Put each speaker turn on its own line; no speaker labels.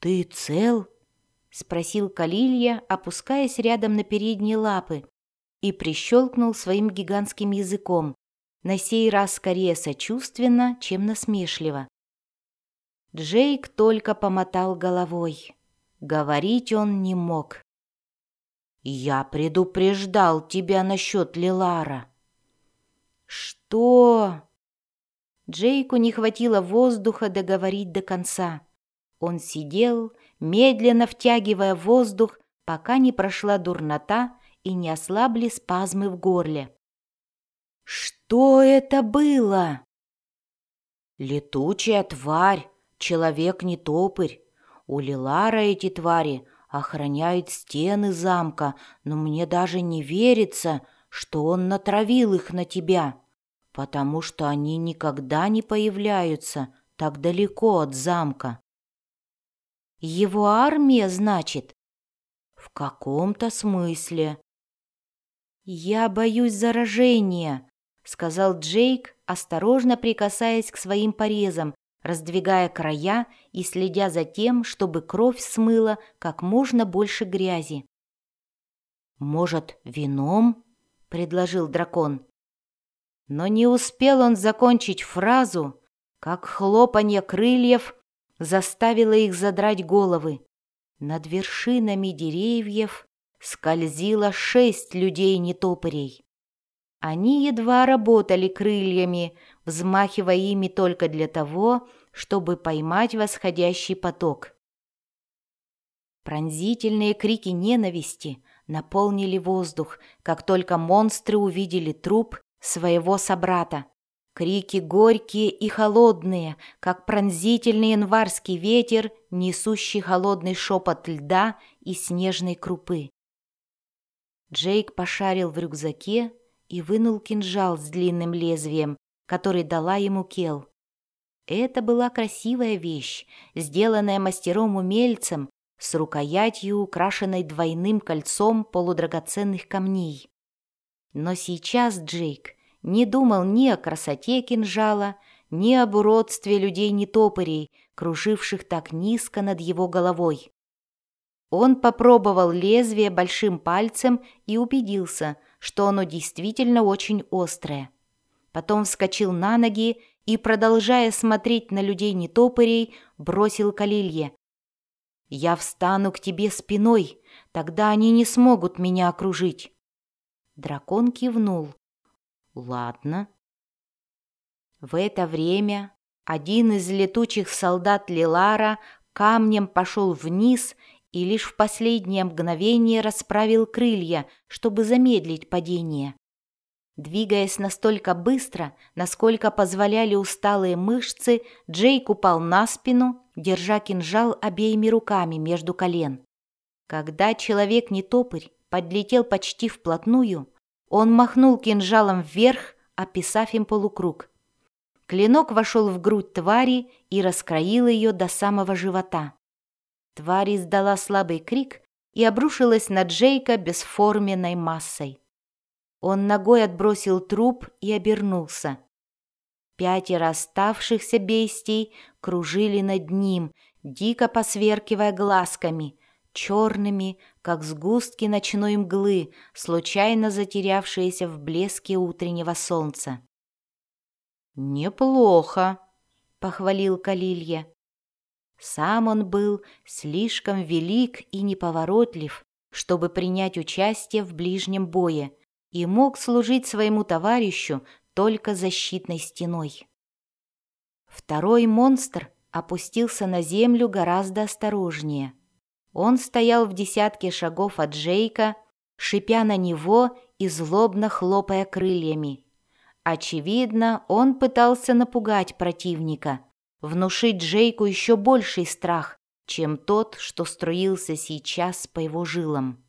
«Ты цел?» — спросил Калилья, опускаясь рядом на передние лапы, и прищелкнул своим гигантским языком, на сей раз скорее сочувственно, чем насмешливо. Джейк только помотал головой. Говорить он не мог. «Я предупреждал тебя насчет Лилара». «Что?» Джейку не хватило воздуха договорить до конца. Он сидел, медленно втягивая воздух, пока не прошла дурнота и не ослабли спазмы в горле. «Что это было?» «Летучая тварь, человек не топырь. У Лилара эти твари охраняют стены замка, но мне даже не верится, что он натравил их на тебя, потому что они никогда не появляются так далеко от замка. Его армия, значит? В каком-то смысле. Я боюсь заражения, сказал Джейк, осторожно прикасаясь к своим порезам, раздвигая края и следя за тем, чтобы кровь смыла как можно больше грязи. «Может, вином?» — предложил дракон. Но не успел он закончить фразу, как хлопанье крыльев заставила их задрать головы. Над вершинами деревьев скользило шесть людей-нетопырей. Они едва работали крыльями, взмахивая ими только для того, чтобы поймать восходящий поток. Пронзительные крики ненависти наполнили воздух, как только монстры увидели труп своего собрата. Крики горькие и холодные, как пронзительный январский ветер, несущий холодный шепот льда и снежной крупы. Джейк пошарил в рюкзаке и вынул кинжал с длинным лезвием, который дала ему Кел. Это была красивая вещь, сделанная мастером-умельцем с рукоятью, украшенной двойным кольцом полудрагоценных камней. Но сейчас Джейк не думал ни о красоте кинжала, ни об уродстве людей-нетопырей, круживших так низко над его головой. Он попробовал лезвие большим пальцем и убедился, что оно действительно очень острое. Потом вскочил на ноги и, продолжая смотреть на людей-нетопырей, бросил калилье. «Я встану к тебе спиной, тогда они не смогут меня окружить». Дракон кивнул. Ладно. В это время один из летучих солдат Лилара камнем пошел вниз и лишь в последнее мгновение расправил крылья, чтобы замедлить падение. Двигаясь настолько быстро, насколько позволяли усталые мышцы, Джейк упал на спину, держа кинжал обеими руками между колен. Когда человек не топырь подлетел почти вплотную, он махнул кинжалом вверх, описав им полукруг. Клинок вошел в грудь твари и раскроил ее до самого живота. Тварь издала слабый крик и обрушилась на Джейка бесформенной массой. Он ногой отбросил труп и обернулся. Пятеро оставшихся бестий кружили над ним, дико посверкивая глазками, черными, как сгустки ночной мглы, случайно затерявшиеся в блеске утреннего солнца. «Неплохо», — похвалил Калилья. Сам он был слишком велик и неповоротлив, чтобы принять участие в ближнем бое, и мог служить своему товарищу только защитной стеной. Второй монстр опустился на землю гораздо осторожнее. Он стоял в десятке шагов от Джейка, шипя на него и злобно хлопая крыльями. Очевидно, он пытался напугать противника, внушить Джейку еще больший страх, чем тот, что струился сейчас по его жилам.